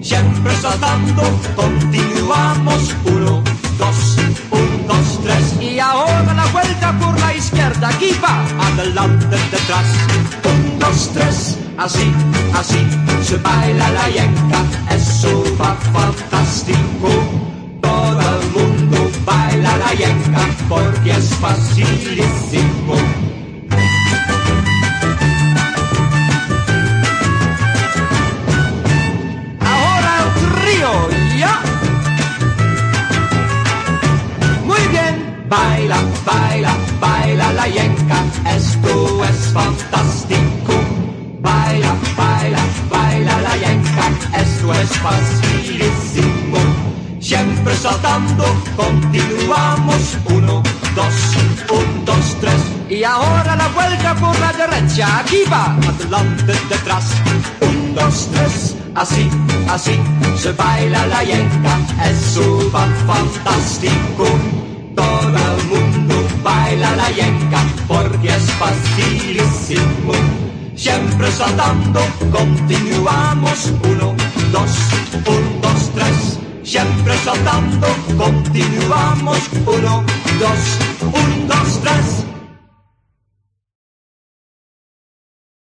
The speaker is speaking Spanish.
siempre saltando, continuamos, uno, dos, un, dos, tres, y ahora la vuelta por la izquierda, aquí va, adelante, detrás, un, dos, tres, así, así, se baila la yenca, eso va fantástico, todo el mundo baila la yenca, porque es facilísimo. Baila, baila, baila la yenca, esto es fantástico. Baila, baila, baila la yenca, esto es facilísimo. Siempre saltando, continuamos, uno, dos, un, dos, tres. Y ahora la vuelta por la derecha, aquí va, adelante, detrás, un, dos, tres. Así, así, se baila la yenca, eso va fantástico. La yenca, porque es facilísimo. Siempre saltando, continuamos, uno, dos, un, dos, tres. Siempre saltando, continuamos, uno, dos, un, dos, tres.